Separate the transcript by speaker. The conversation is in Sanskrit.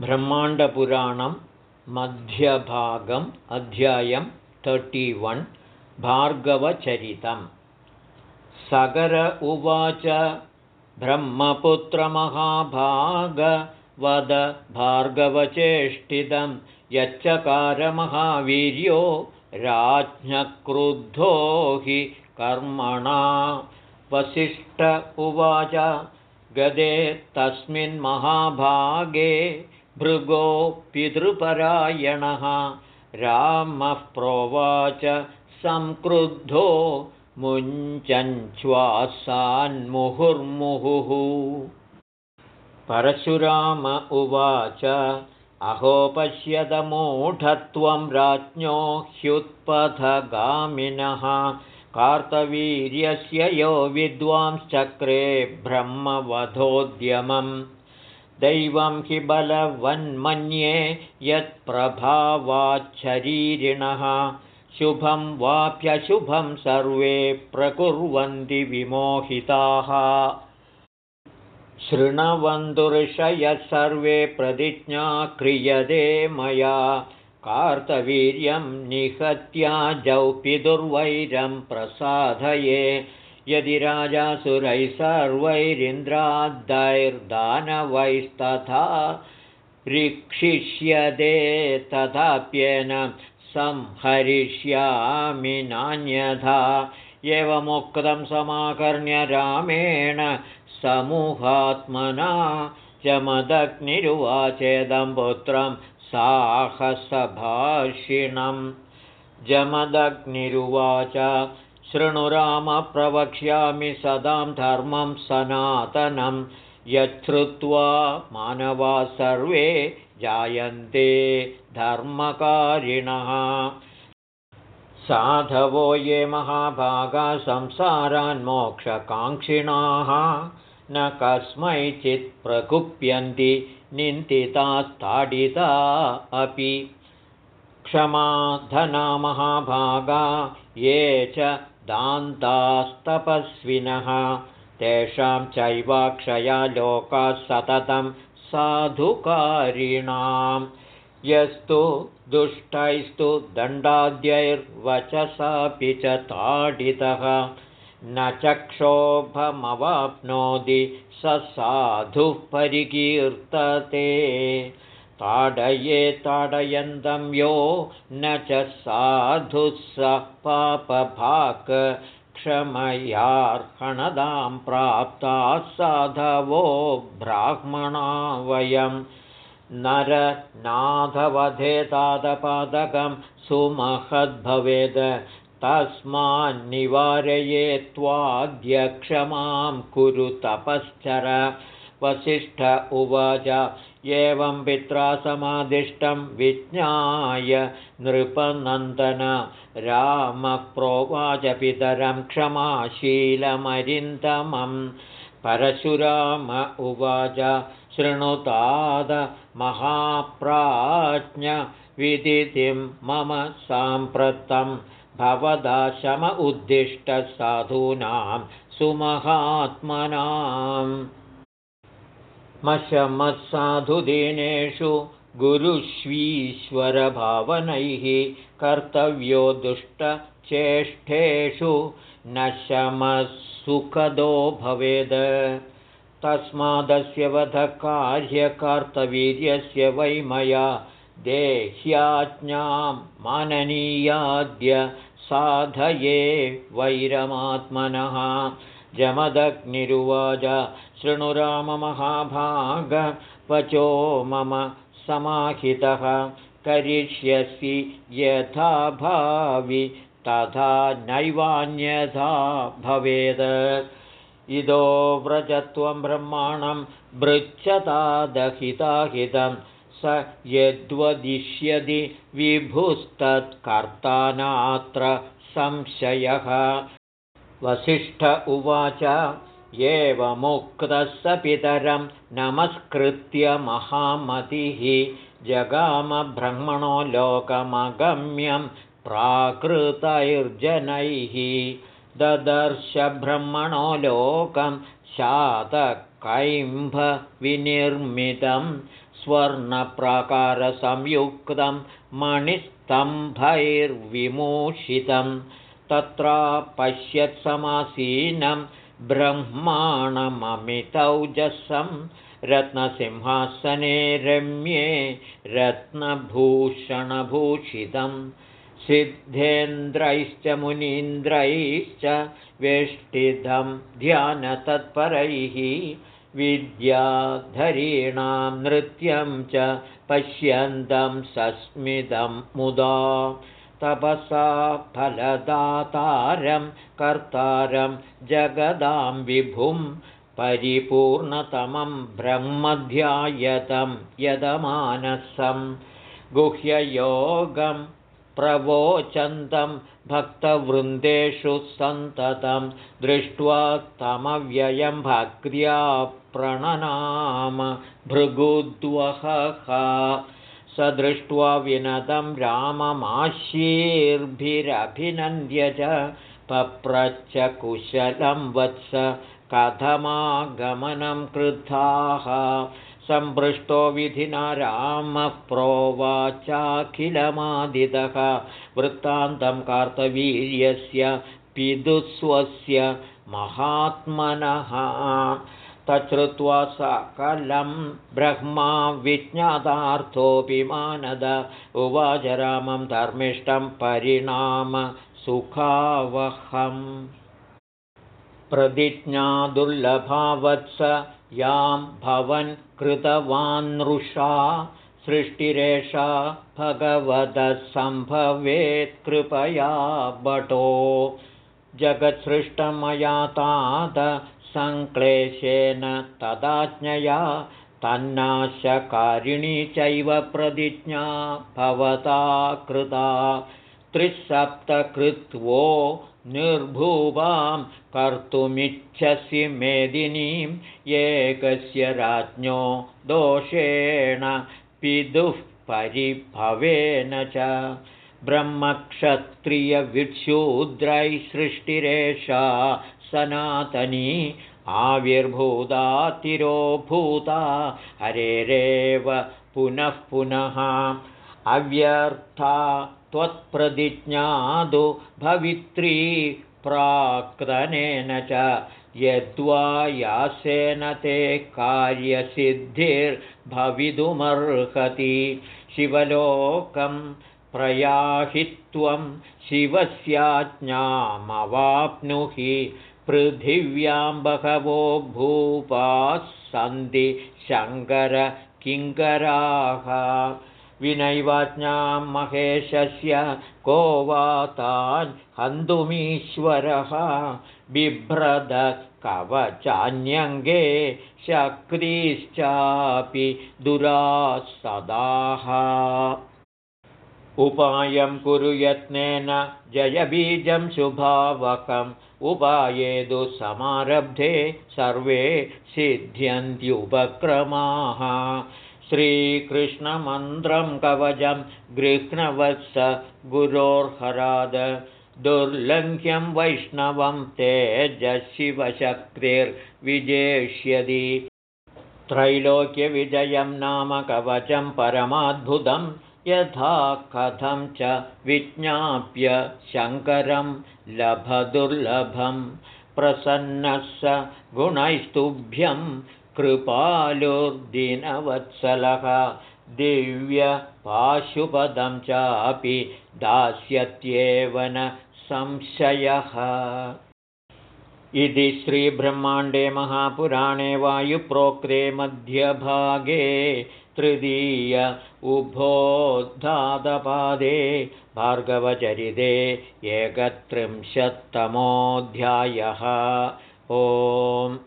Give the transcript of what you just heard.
Speaker 1: ब्रह्माण्डपुराणं मध्यभागम् अध्यायं वन् भार्गवचरितम्। सगर उवाच ब्रह्मपुत्रमहाभागवद भार्गवचेष्टितं यच्चकारमहावीर्यो राज्ञक्रुद्धो हि कर्मणा। वसिष्ठ उवाच गदे तस्मिन्महाभागे भृगो पितृपरायणः। रामः प्रोवाच संक्रुद्धो मुञ्चञ्च्वासान्मुहुर्मुहुः परशुराम उवाच अहो पश्यदमूढत्वं राज्ञो ह्युत्पथगामिनः। कार्तवीर्यस्य यो विद्वांश्चक्रे ब्रह्मवधोद्यमम् दैवं हि बलवन्मन्ये यत्प्रभावाच्छरीरिणः शुभं वाप्यशुभं सर्वे प्रकुर्वन्ति विमोहिताः शृण्वन्तुऋषयः सर्वे प्रतिज्ञा क्रियते मया कार्तवीर्यं निहत्याजौ पितुर्वैरं प्रसादये यदि राजासुरैः सर्वैरिन्द्रादैर्दानवैस्तथा रीक्षिष्यते तथाप्येन संहरिष्यामि नान्यथा। एवमुक्तं समाकर्ण्य रामेण समूहात्मना जमदग्निरुवाचेदं पुत्रं साहसभाषिणं। जमदग्निरुवाच शृणुरामप्रवक्ष्यामि सदां धर्मं सनातनं। यच्छ्रुत्वा मानवा सर्वे जायन्ते धर्मकारिणः। साधवो ये महाभागासंसारान्मोक्षकाङ्क्षिणाः न कस्मैचित् प्रकुप्यन्ति निन्दितास्ताडिता अपि। क्षमाधना महाभागा ये च दान्तास्तपस्विनः। तेषां चैवाक्षया लोकाः सततं साधुकारिणां यस्तु दुष्टैस्तु दण्डाद्यैर्वचसापि च ताडितः। न च क्षोभमवाप्नोति स साधुः परिकीर्तते ताडये ताडयन्तं यो न च साधुः स पापभाक् क्षमयार्हणदां प्राप्ताः साधवो ब्राह्मणा वयं। नरनाथवधे तादपादकं सुमहद्भवेद्। तस्मान्निवारये त्वाद्यक्षमां कुरु तपश्चर वसिष्ठ उवाच। एवं पित्रा समादिष्टं विज्ञाय नृपनन्दन। रामप्रोवाचपितरं क्षमाशीलमरिन्दमं। परशुराम उवाच शृणुताद महाप्राज्ञविदितिं मम साम्प्रतं। भवदाशम उद्दिष्टसाधूनां सुमहात्मनाम् मशमत्साधुदीनेषु गुरुष्वीश्वरभावनैः कर्तव्यो दुष्टचेष्टेषु न शमसुखदो भवेद्। तस्मादस्य वधकार्यकर्तवीर्यस्य वै मया देह्याज्ञां माननीयाद्य साधये वैरमात्मनः जमदग्निरुवाच शृणुराममहाभागवचो मम समाहितः करिष्यसि यथा भावि तथा नैवान्यथा भवेद्। इदो व्रजत्वं ब्रह्माणं भृच्छतादहिताहितं स यद्वदिष्यति विभुस्तत्कर्ता नात्र संशयः वसिष्ठ उवाच एवमुक्तः स पितरं नमस्कृत्य महामतिः जगामब्रह्मणो लोकमगम्यं प्राकृतैर्जनैः ददर्शब्रह्मणो लोकं शातकैम्भविनिर्मितं स्वर्णप्राकारसंयुक्तं मणिस्तम्भैर्विमोषितं तत्र पश्यत्समासीनं ब्रह्माणममितौजसं रत्नसिंहासने रम्ये रत्नभूषणभूषितं। सिद्धेन्द्रैश्च मुनीन्द्रैश्च वेष्टितं ध्यानतत्परैः विद्याधरीणां नृत्यं च पश्यन्तं सस्मितं मुदा तपसा फलदातारं कर्तारं जगदां विभुं परिपूर्णतमं ब्रह्मध्यायतं यदमानसं गुह्ययोगं प्रवोचन्तं भक्तवृन्देषु सन्ततं दृष्ट्वा तमव्ययं भक्त्या प्रणनाम भृगुद्वहः स दृष्ट्वा विनदं राममाशीर्भिरभिनन्द्य च पप्रच्च कुशलं वत्स कथमागमनं कृताः सम्पृष्टो विधिना रामः प्रोवाचाखिलमादितः। वृत्तान्तं कार्तवीर्यस्य पितुस्वस्य महात्मनः तच्छ्रुत्वा सकलं ब्रह्मा विज्ञातार्थोऽपि मानद। उवाच रामं धर्मिष्ठं परिणाम सुखावहम्। प्रतिज्ञा दुर्लभावत्स यां भवन् कृतवान्नृषा सृष्टिरेषा भगवतः सम्भवेत् कृपया बटो जगत्सृष्टमया तात सङ्क्लेशेन तदाज्ञया तन्नाशकारिणी चैव प्रतिज्ञा भवता कृता त्रिसप्तकृत्वो निर्भुवां कर्तुमिच्छसि मेदिनीं एकस्य राज्ञो दोषेण पितुः परिभवेन च ब्रह्मक्षत्रियविक्षूद्रैः सृष्टिरेषा सनातनी आविर्भूता तिरोभूता हरेरेव पुनः पुनः अव्यर्था त्वत्प्रतिज्ञादु भवित्री प्राक्तनेन च यद्वा यासेन ते कार्यसिद्धिर्भवितुमर्हति। शिवलोकं प्रयाहित्वं शिवस्याज्ञामवाप्नुहि पृथिव्यां बहवो भूपाः सन्ति शङ्करकिङ्कराः विनैवाज्ञां महेशस्य को वा तान् हन्तुमीश्वरः। बिभ्रदकवचान्यङ्गे शक्तिश्चापि दुरासदाः उपायं कुरु यत्नेन जयबीजं शुभावकम्। उपायेदु समारब्धे सर्वे सिद्ध्यन्त्युपक्रमाः। श्रीकृष्णमन्त्रं कवचं गृह्णवत्स गुरोर्हराद। दुर्लङ्घ्यं वैष्णवं तेजशिवशक्तिर्विजेष्यति। त्रैलोक्यविजयं नाम कवचं परमाद्भुतं यथा कथं च विज्ञाप्य शङ्करं लभदुर्लभं प्रसन्नः स गुणैस्तुभ्यं कृपालुर्दिनवत्सलः दिव्यपाशुपदं चापि दास्यत्येव न संशयः। इति श्रीब्रह्माण्डे महापुराणे वायुप्रोक्ते मध्यभागे तृतीय उभोद्धातपादे भार्गवचरिते एकत्रिंशत्तमोऽध्यायः। ओम्